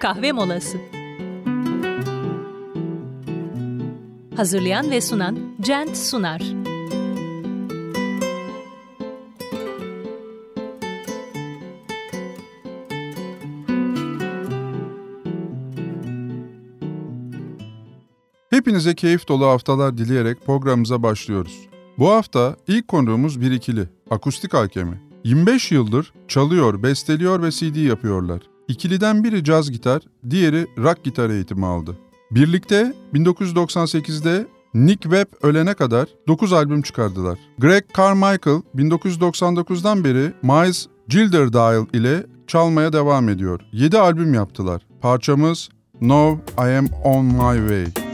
kahve molası. Hazırlayan ve sunan Cent Sunar. Hepinize keyif dolu haftalar dileyerek programımıza başlıyoruz. Bu hafta ilk konuğumuz bir ikili, Akustik Alkemi. 25 yıldır çalıyor, besteliyor ve CD yapıyorlar. İkiliden biri caz gitar, diğeri rock gitar eğitimi aldı. Birlikte 1998'de Nick Webb ölene kadar 9 albüm çıkardılar. Greg Carmichael 1999'dan beri Miles Gilderdial ile çalmaya devam ediyor. 7 albüm yaptılar. Parçamız Now I Am On My Way.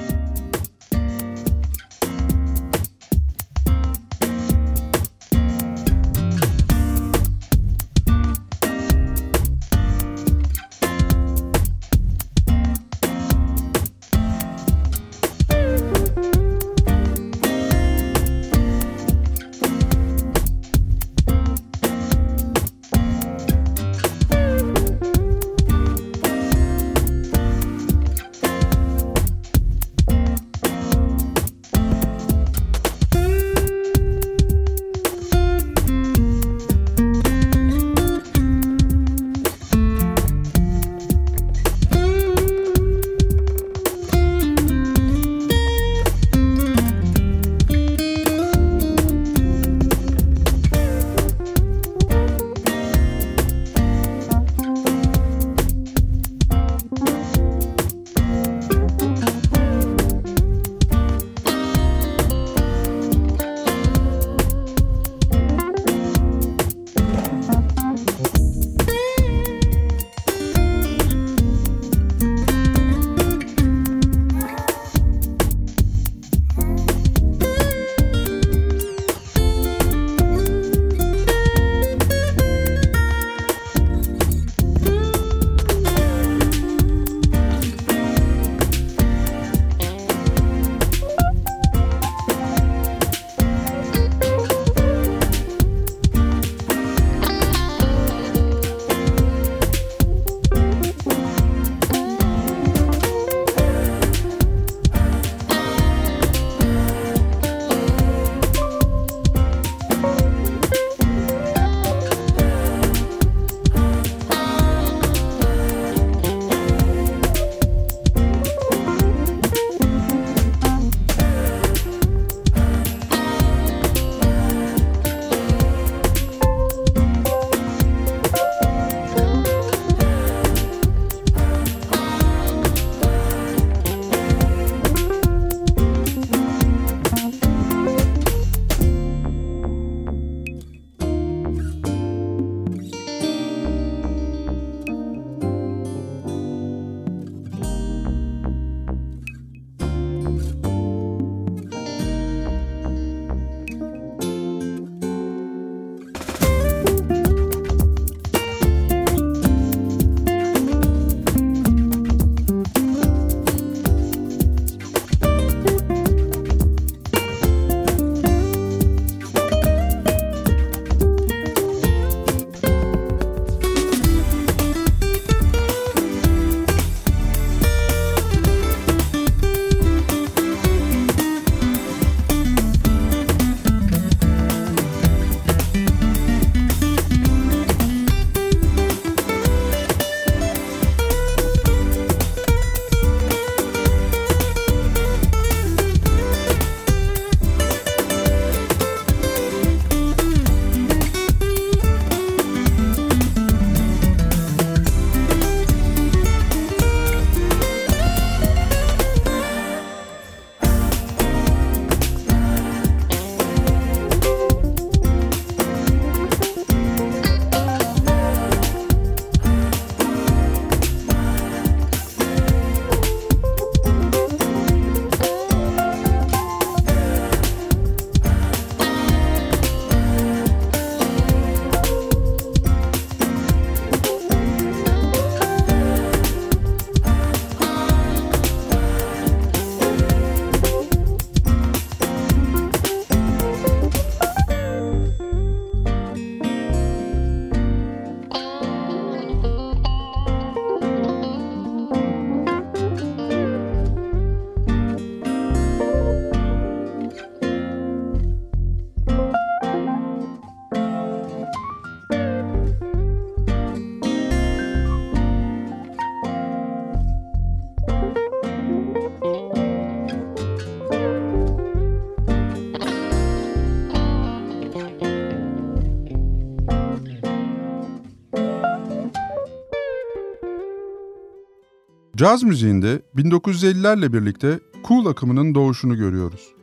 Caz müziğinde 1950'lerle birlikte cool akımının doğuşunu görüyoruz.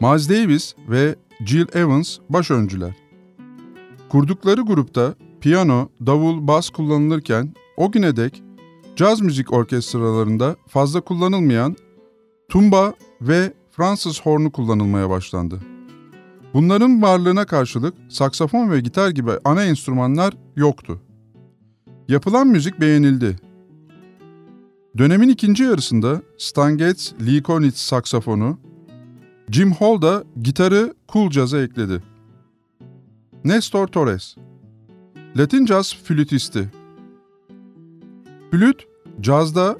Miles Davis ve Jill Evans başöncüler. Kurdukları grupta piyano, davul, bas kullanılırken o güne dek caz müzik orkestralarında fazla kullanılmayan tumba ve Fransız hornu kullanılmaya başlandı. Bunların varlığına karşılık saksafon ve gitar gibi ana enstrümanlar yoktu. Yapılan müzik beğenildi. Dönemin ikinci yarısında Stan Getz, Lee Konitz saksafonu, Jim Hall da gitarı cool jazz'a ekledi. Nestor Torres Latin caz flütisti. Flüt, cazda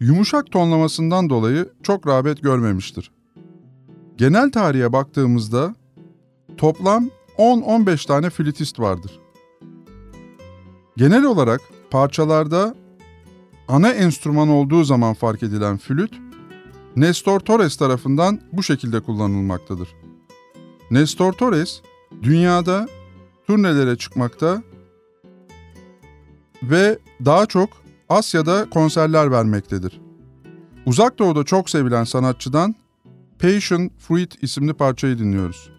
yumuşak tonlamasından dolayı çok rağbet görmemiştir. Genel tarihe baktığımızda toplam 10-15 tane flütist vardır. Genel olarak parçalarda ana enstrüman olduğu zaman fark edilen flüt, Nestor Torres tarafından bu şekilde kullanılmaktadır. Nestor Torres, dünyada turnelere çıkmakta ve daha çok Asya'da konserler vermektedir. Uzak Doğu'da çok sevilen sanatçıdan Passion Fruit isimli parçayı dinliyoruz.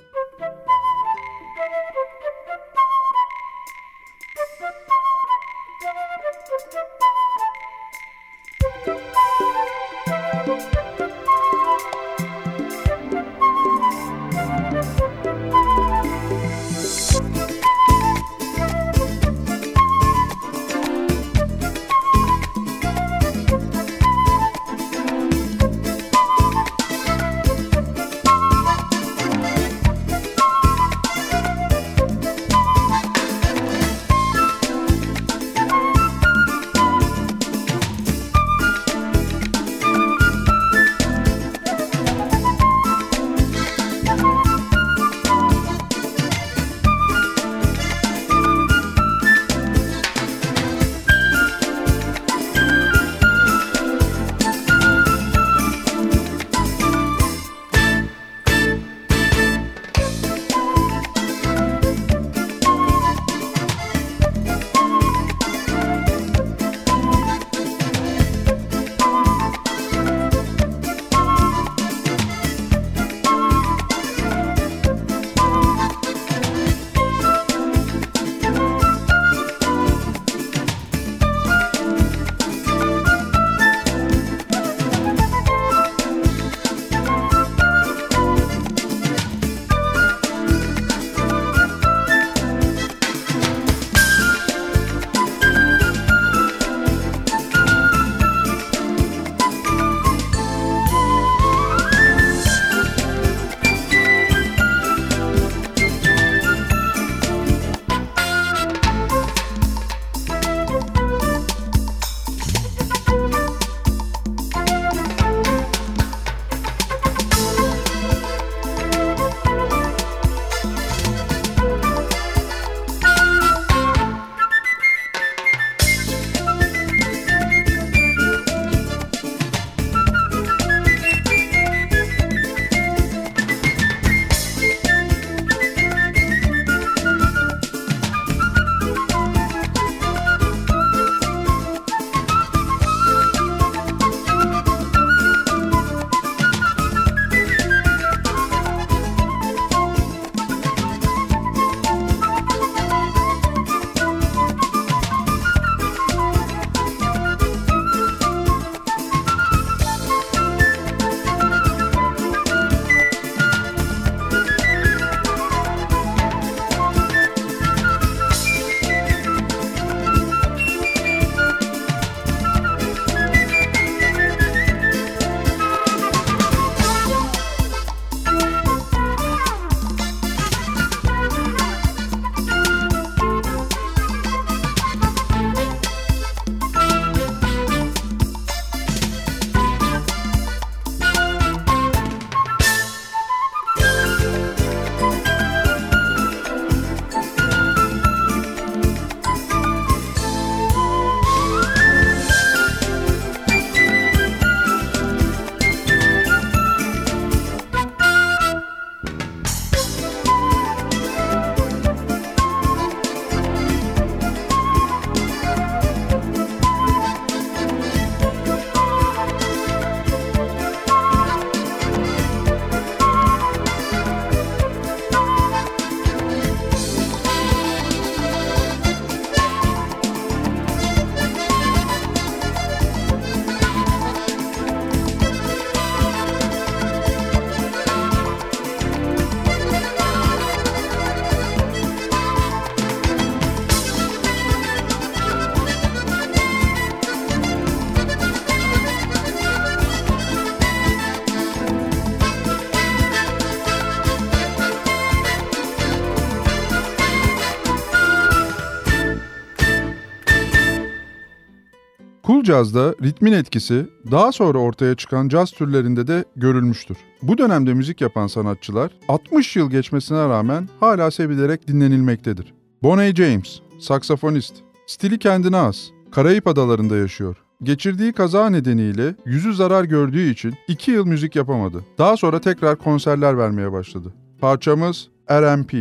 Cool Jazz'da ritmin etkisi daha sonra ortaya çıkan caz türlerinde de görülmüştür. Bu dönemde müzik yapan sanatçılar 60 yıl geçmesine rağmen hala sevilerek dinlenilmektedir. Bonnie James, saksafonist, stili kendine az, Karayip Adalarında yaşıyor. Geçirdiği kaza nedeniyle yüzü zarar gördüğü için 2 yıl müzik yapamadı. Daha sonra tekrar konserler vermeye başladı. Parçamız RMP.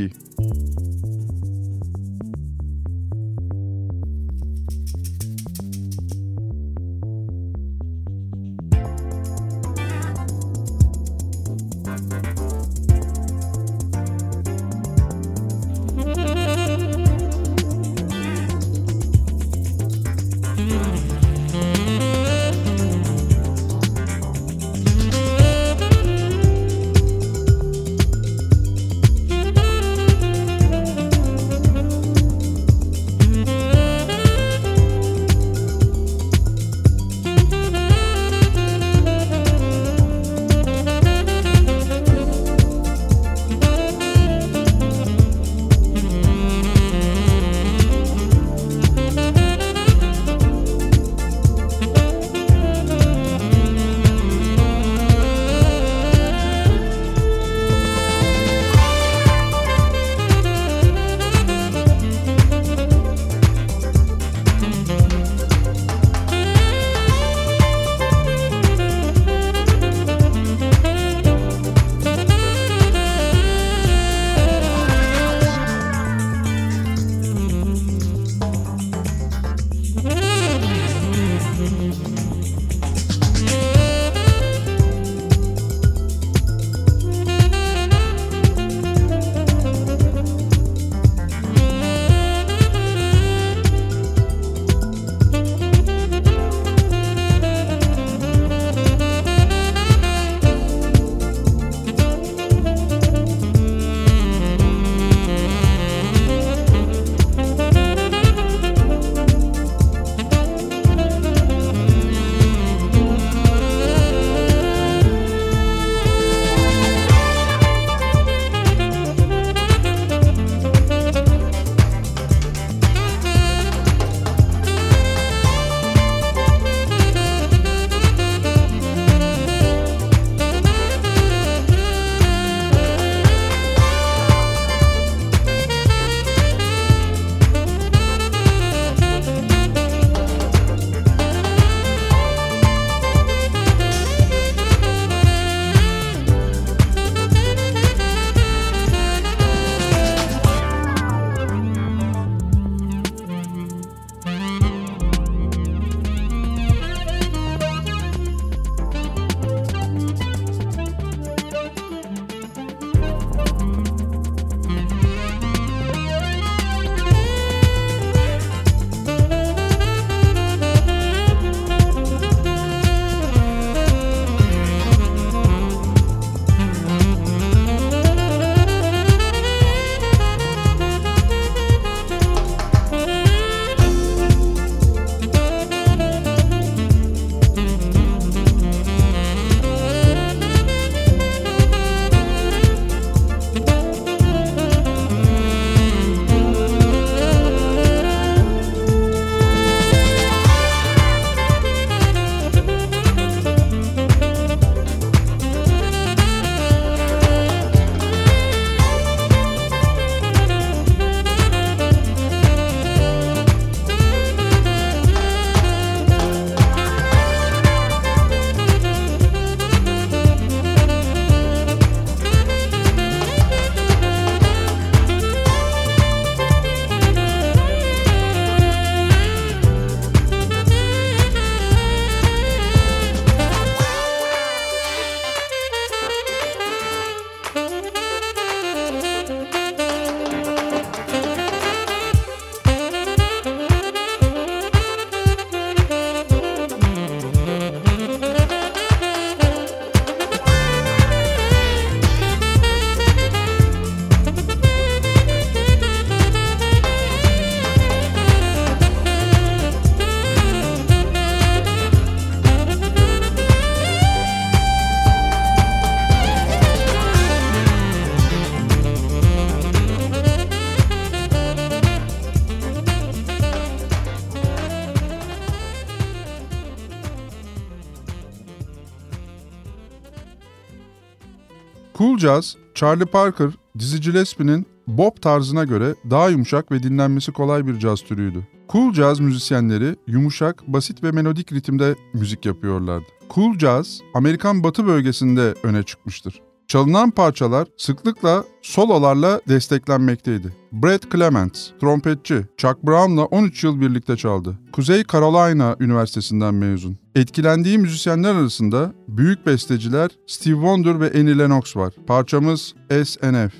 Jazz, Charlie Parker, Dizzy Gillespie'nin Bob tarzına göre daha yumuşak ve dinlenmesi kolay bir caz türüydü. Cool Jazz müzisyenleri yumuşak, basit ve melodik ritimde müzik yapıyorlardı. Cool Jazz, Amerikan batı bölgesinde öne çıkmıştır. Çalınan parçalar sıklıkla sololarla desteklenmekteydi. Brett Clements, trompetçi, Chuck Brown'la 13 yıl birlikte çaldı. Kuzey Carolina Üniversitesi'nden mezun. Etkilendiği müzisyenler arasında büyük besteciler Steve Wonder ve Annie Lennox var. Parçamız SNF.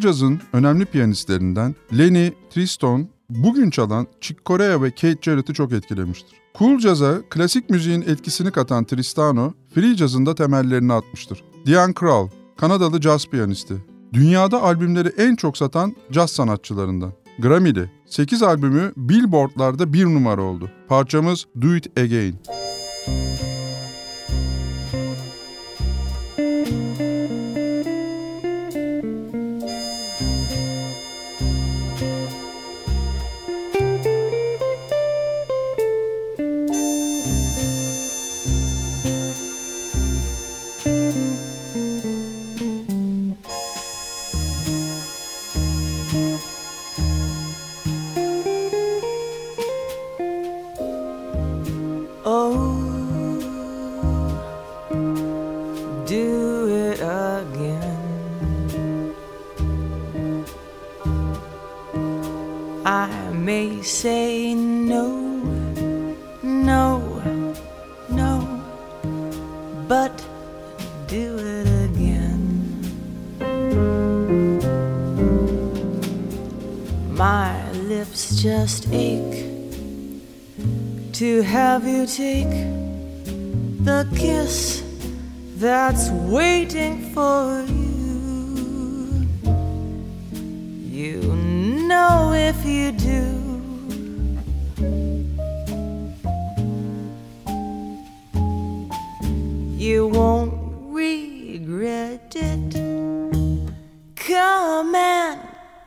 Jazz'ın önemli piyanistlerinden Lenny Triston bugün çalan Chick Corea ve Kate Jarrett'ı çok etkilemiştir. Cool Jazz'a klasik müziğin etkisini katan Tristano, Free Jazz'ın da temellerini atmıştır. Diane Krall, Kanadalı caz piyanisti. Dünyada albümleri en çok satan caz sanatçılarından. Grammy'li 8 albümü Billboard'larda bir numara oldu. Parçamız Do It Again. have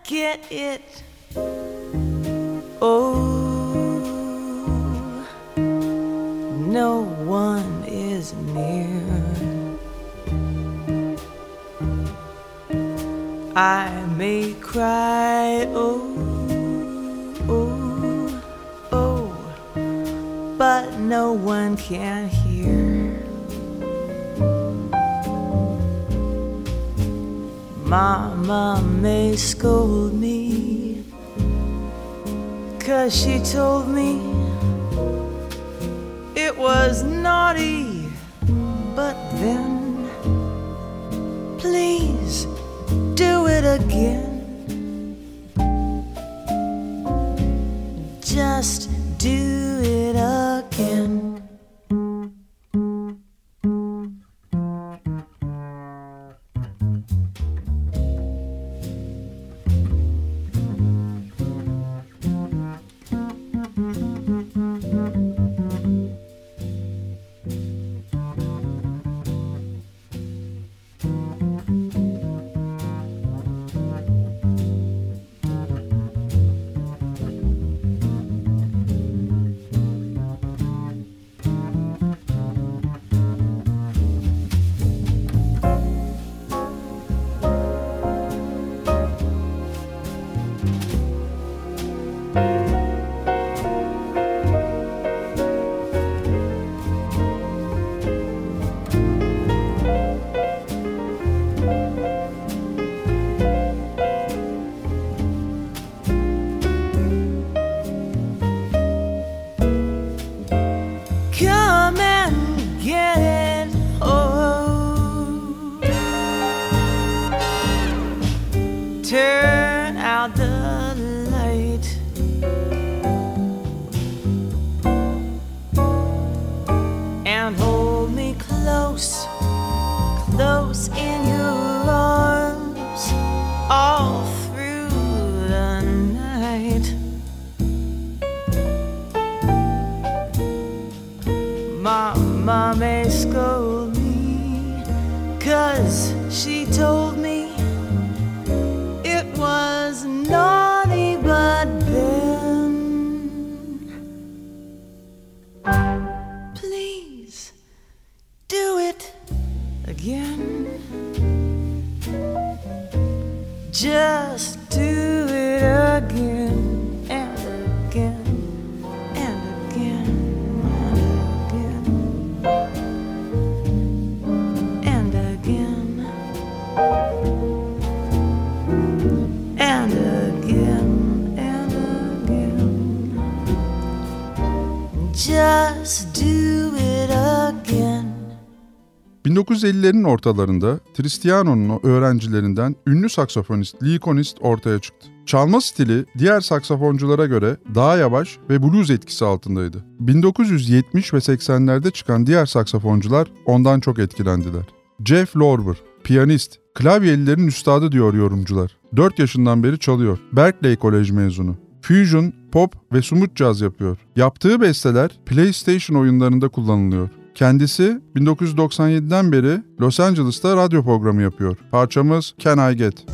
get it. Oh. no one is near. I may cry, oh, oh, oh, but no one can hear. Mama may scold me, cause she told me it was naughty, but then please do it again. Just do it again. 1950'lerin ortalarında Tristiano'nun öğrencilerinden ünlü saksafonist Lee Konist ortaya çıktı. Çalma stili diğer saksafonculara göre daha yavaş ve blues etkisi altındaydı. 1970 ve 80'lerde çıkan diğer saksafoncular ondan çok etkilendiler. Jeff Lorber, piyanist, klavyelilerin üstadı diyor yorumcular. 4 yaşından beri çalıyor. Berkeley Kolej mezunu. Fusion, pop ve smooth jazz yapıyor. Yaptığı besteler PlayStation oyunlarında kullanılıyor. Kendisi 1997'den beri Los Angeles'ta radyo programı yapıyor. Parçamız Can I Get?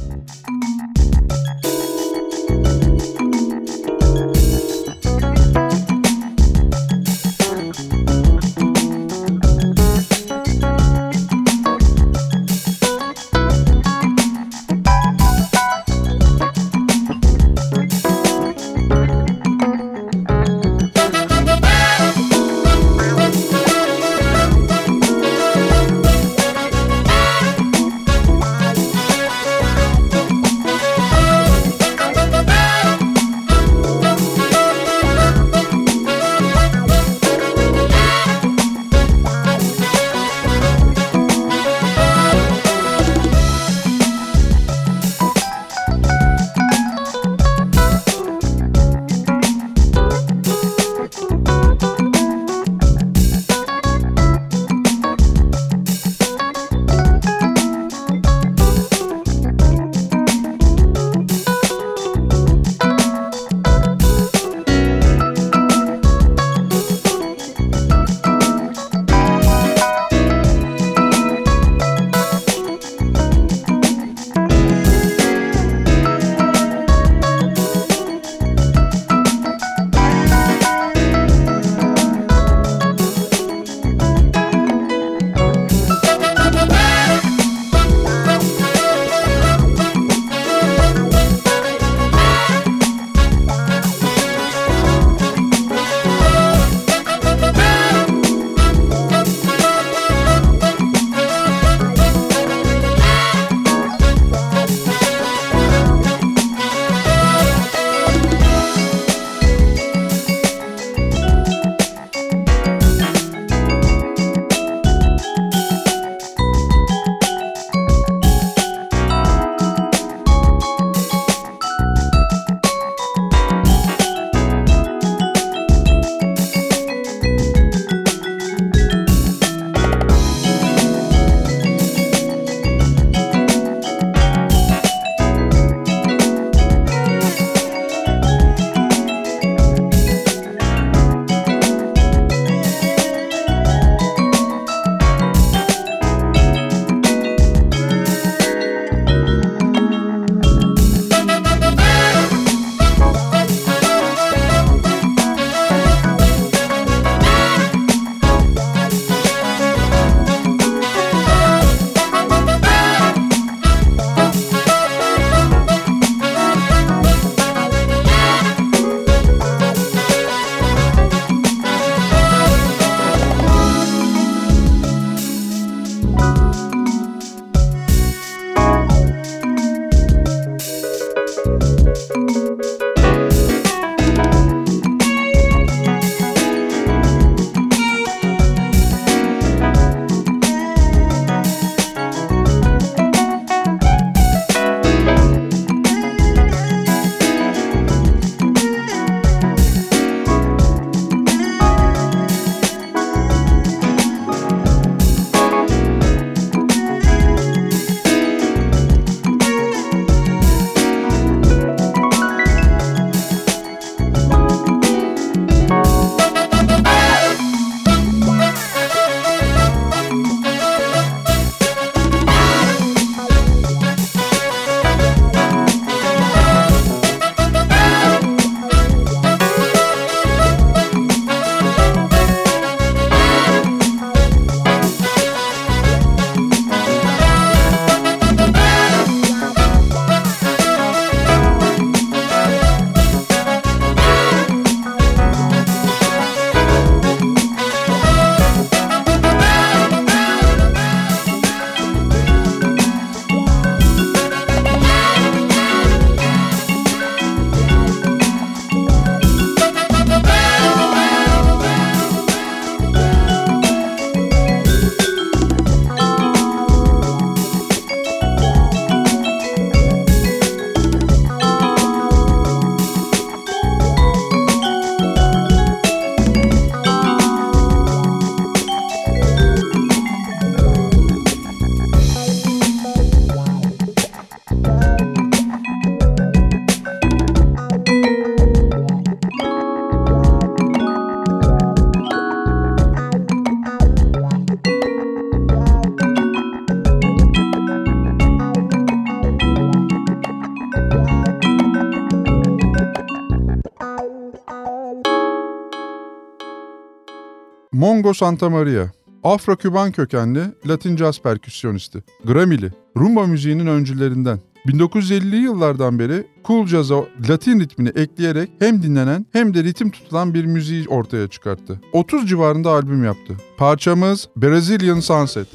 Mongo Santamaria. Afro-Küban kökenli Latin caz perküsyonisti. Grammy'li. Rumba müziğinin öncülerinden. 1950'li yıllardan beri cool jazz'a Latin ritmini ekleyerek hem dinlenen hem de ritim tutulan bir müziği ortaya çıkarttı. 30 civarında albüm yaptı. Parçamız Brazilian Sunset.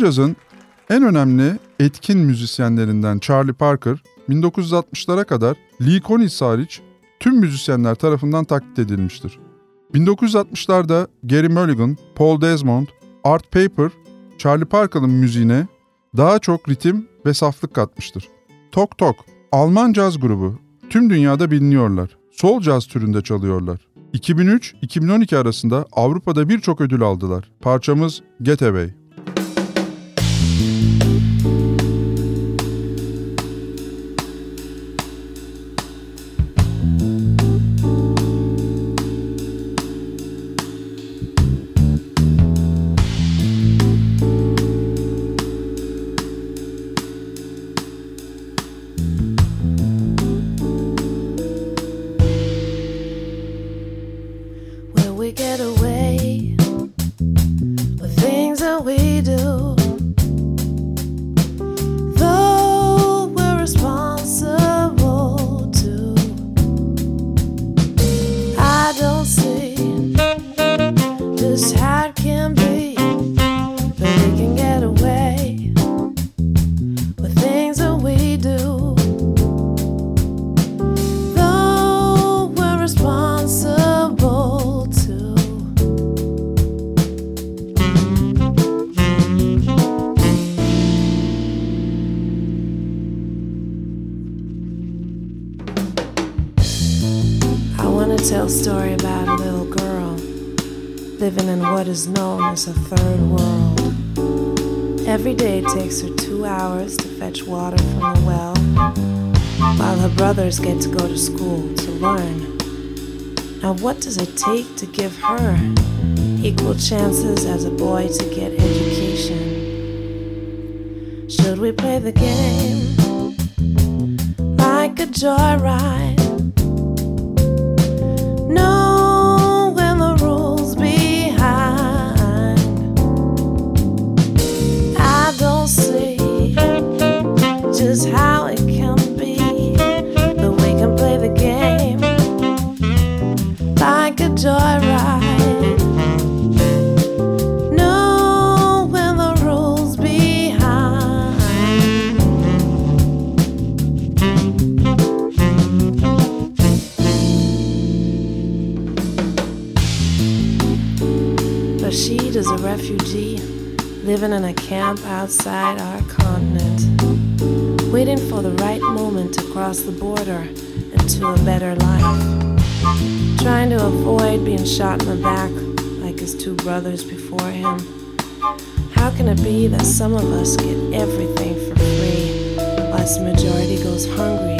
Cool Jazz'ın en önemli etkin müzisyenlerinden Charlie Parker, 1960'lara kadar Lee Konitz hariç tüm müzisyenler tarafından taklit edilmiştir. 1960'larda Gary Mulligan, Paul Desmond, Art Paper, Charlie Parker'ın müziğine daha çok ritim ve saflık katmıştır. Tok Tok, Alman caz grubu, tüm dünyada biliniyorlar. Soul caz türünde çalıyorlar. 2003-2012 arasında Avrupa'da birçok ödül aldılar. Parçamız Get game like a joyride? Living in a camp outside our continent, waiting for the right moment to cross the border into a better life, trying to avoid being shot in the back like his two brothers before him. How can it be that some of us get everything for free, whilst the majority goes hungry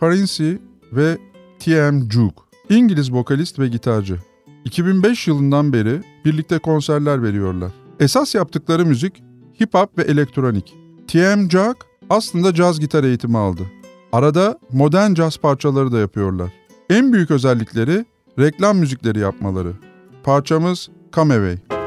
Farinci ve T.M. Juke. İngiliz vokalist ve gitarcı. 2005 yılından beri birlikte konserler veriyorlar. Esas yaptıkları müzik hip hop ve elektronik. T.M. Juke aslında caz gitar eğitimi aldı. Arada modern caz parçaları da yapıyorlar. En büyük özellikleri reklam müzikleri yapmaları. Parçamız Come Away.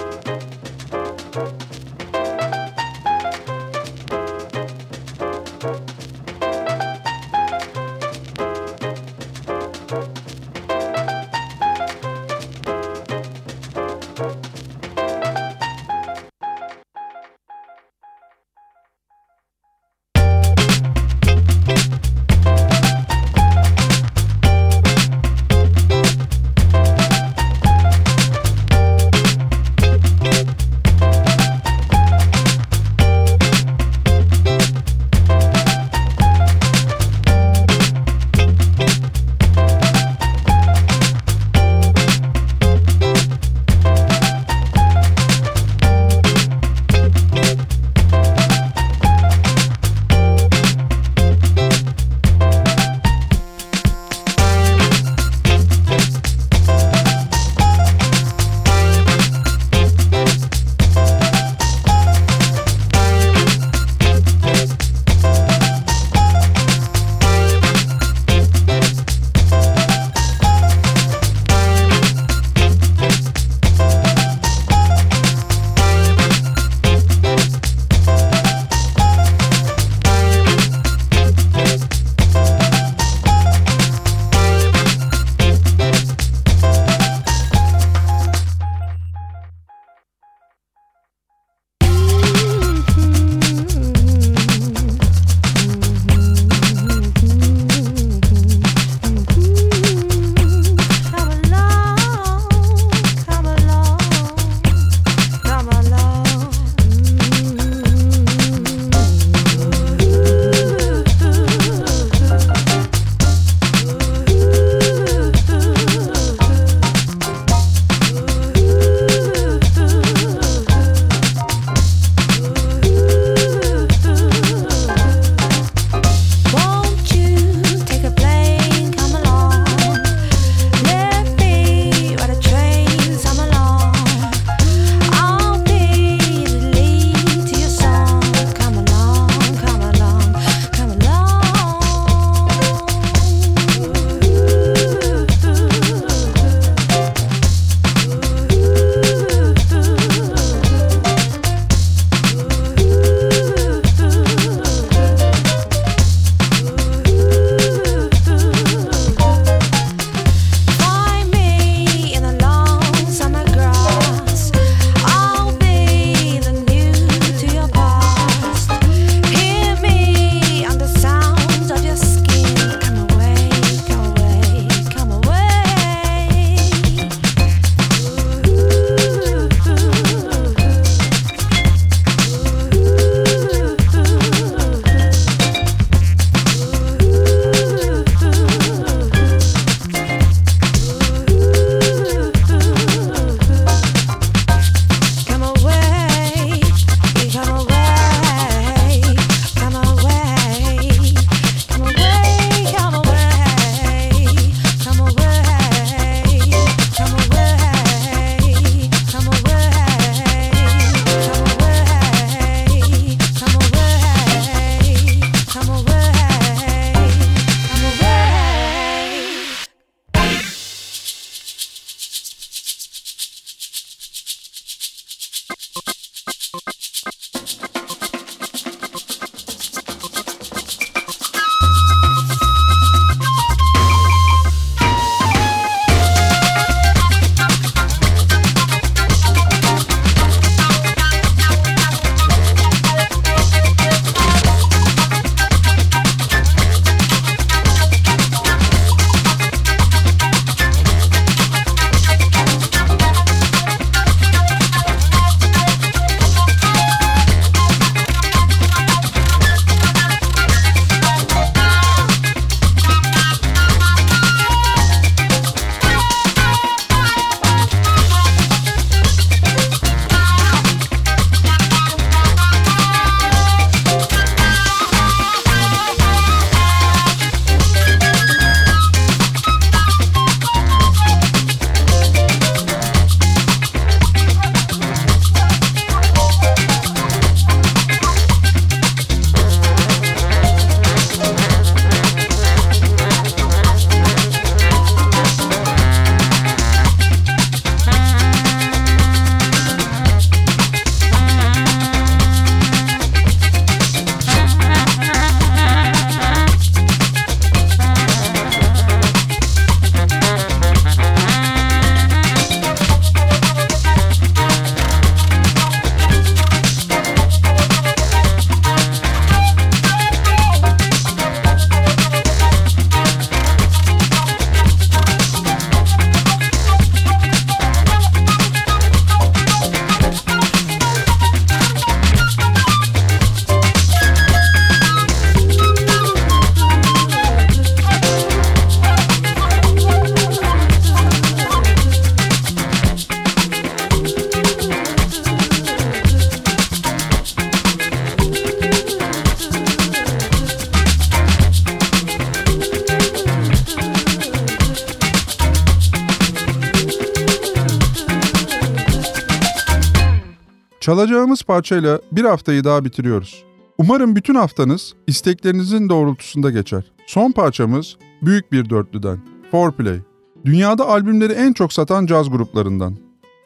Çalacağımız parçayla bir haftayı daha bitiriyoruz. Umarım bütün haftanız isteklerinizin doğrultusunda geçer. Son parçamız büyük bir dörtlüden. Foreplay. Dünyada albümleri en çok satan caz gruplarından.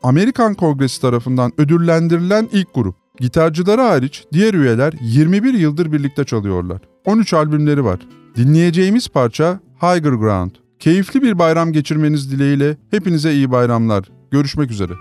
Amerikan Kongresi tarafından ödüllendirilen ilk grup. Gitarcıları hariç diğer üyeler 21 yıldır birlikte çalıyorlar. 13 albümleri var. Dinleyeceğimiz parça Higher Ground. Keyifli bir bayram geçirmeniz dileğiyle hepinize iyi bayramlar. Görüşmek üzere.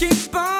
keep on